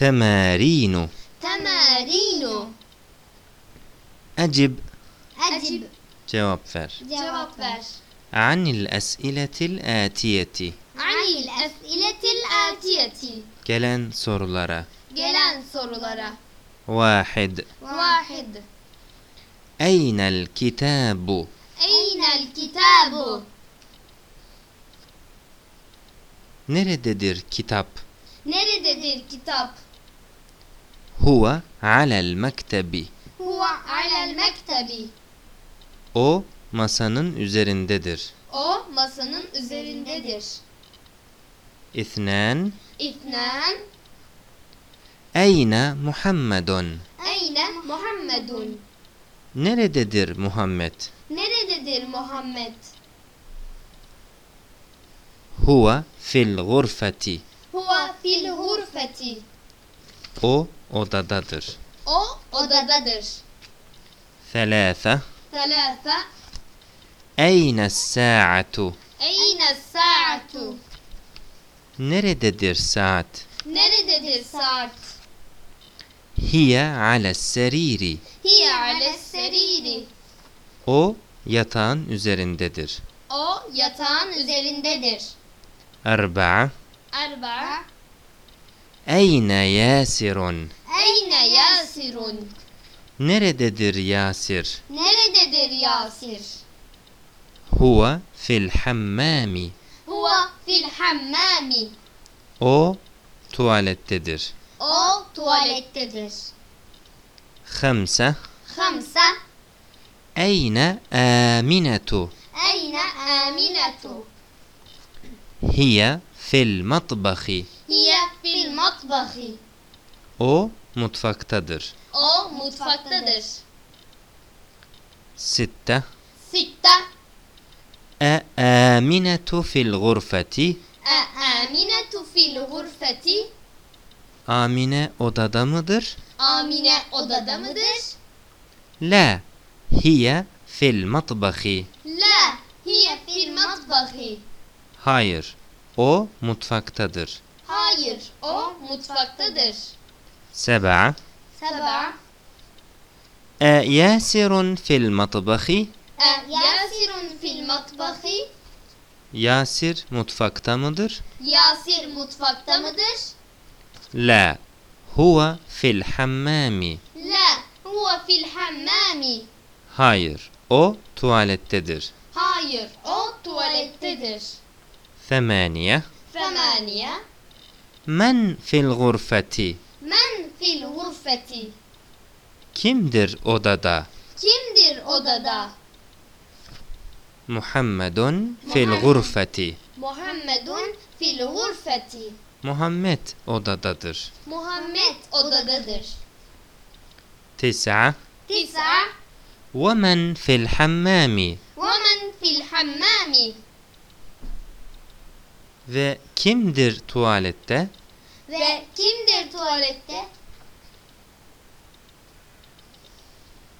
تمارين تمارين أجب أجب cevap ver cevap ver. عن الأسئلة الآتية عن الأسئلة الآتية gelen sorulara gelen sorulara. واحد واحد أين الكتاب أين الكتاب؟ nerededir kitap Nerededir kitap? Huwa alel mektebi. Huwa alel mektebi. O masanın üzerindedir. O masanın üzerindedir. İthnen. İthnen. Eyne Muhammedun. Eyne Muhammedun. Nerededir Muhammed? Nerededir Muhammed? Huwa fil gurfeti. Huwa fil gurfeti. O odadadır. O odadadır. Selâfe. Selâfe. Eyne sa'atu. Eyne sa'atu. Nerededir saat? Nerededir saat? Hiye ala seriri. Hiye ala seriri. O yatağın üzerindedir. O yatağın üzerindedir. Erba'a. Erba'a. Eyne Yasirun? Nerededir Yasir Nerededir Yasir? هو في الحمام Huwa fil hammami. o tuvalettedir O tuvalettedir. خمسة Hamsa. أين آمنة Eyne aminatu? هي في المطبخ Hiye fil matbahi. o mutfaktadır. O mutfaktadır. Sitte. Sitte. E aminetu fil gurfeti. E aminetu fil gurfeti. Amine odada mıdır? Amine odada mıdır? La hiye fil matbahi. La hiye fil matbahi. Hayır, o mutfaktadır. Hayır, o mutfaktadır. سبعة. سبعة. أياسر في المطبخ. أياسر في المطبخ. ياسر مطفق تامدر ياسر مطفق تامدر لا هو في الحمام. لا هو في الحمام. هاير أو تواليت تدر. هاير أو تواليت تدر. ثمانية. ثمانية. من في الغرفة؟ Men fil hurfeti. Kimdir odada? Kimdir odada? محمد في الغرفة Muhammedun fil hurfeti. Muhammed odadadır Muhammed odadadır. تسعة Tisa. ومن في الحمام Ve men fil hammami. Ve kimdir tuvalette? Ve kimdir tuvalette?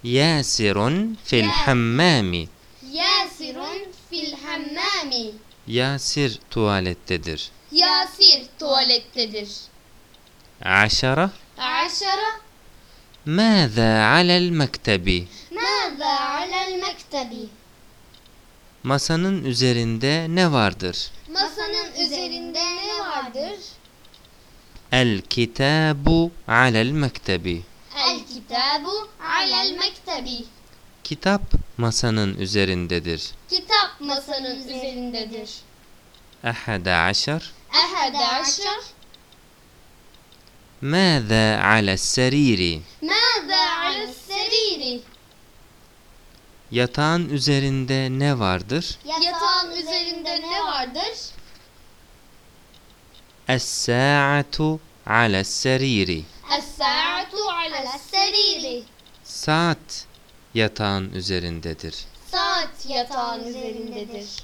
Yasirun fil Ya- hammami. Yasirun fil hammami. Yasir tuvalettedir. Yasir tuvalettedir. Aşara. Aşara. Mâzâ alel mektebi. Mâzâ alel mektebi. Masanın üzerinde ne vardır? Masanın üzerinde ne vardır? الكتاب على المكتب El kitabu alel mektebi. Kitap masanın üzerindedir Kitap masanın üzerindedir. أحد عشر Ehede aşar. ماذا على السرير؟ Mâzâ alel seriri. Yatağın üzerinde ne vardır? Yatağın üzerinde ne vardır? Es-sa'atu ala seriri. Es-sa'atu ala seriri. Saat yatağın üzerindedir. Saat yatağın üzerindedir.